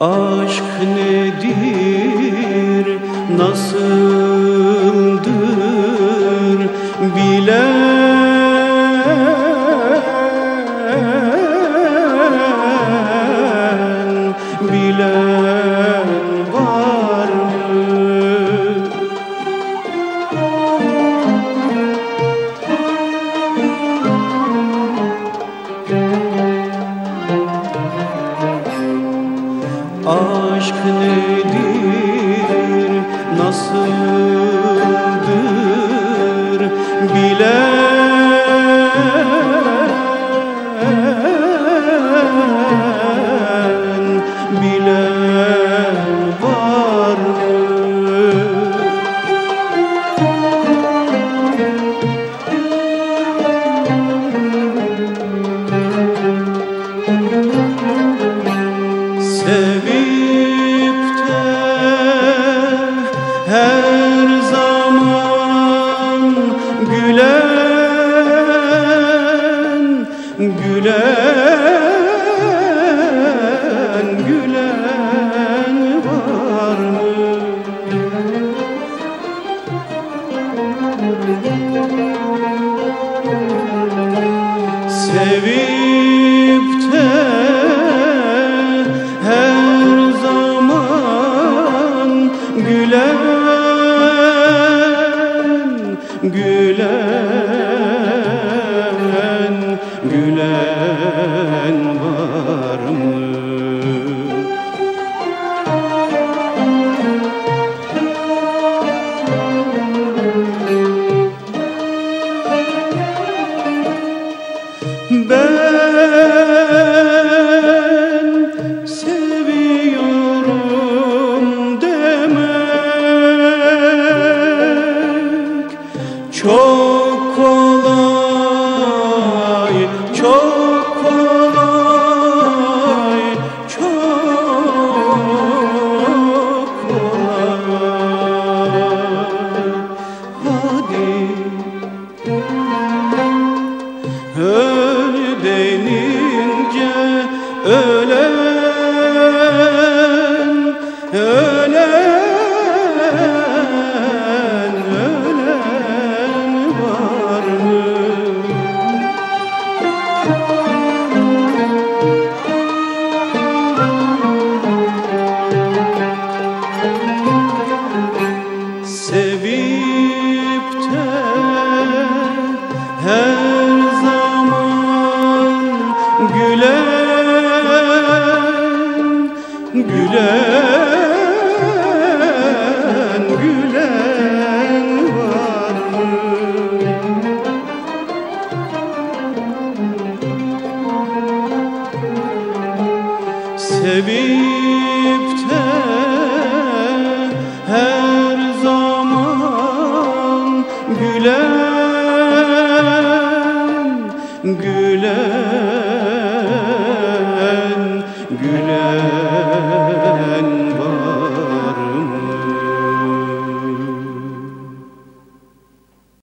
Aşk nedir, nasıldır Aşk nedir, nasıldır bilen, Sevip her zaman gülen, gülen, gülen var mı? Ben ölen, ölen var mı? Sevip de her zaman gülen, gülen, Heavy.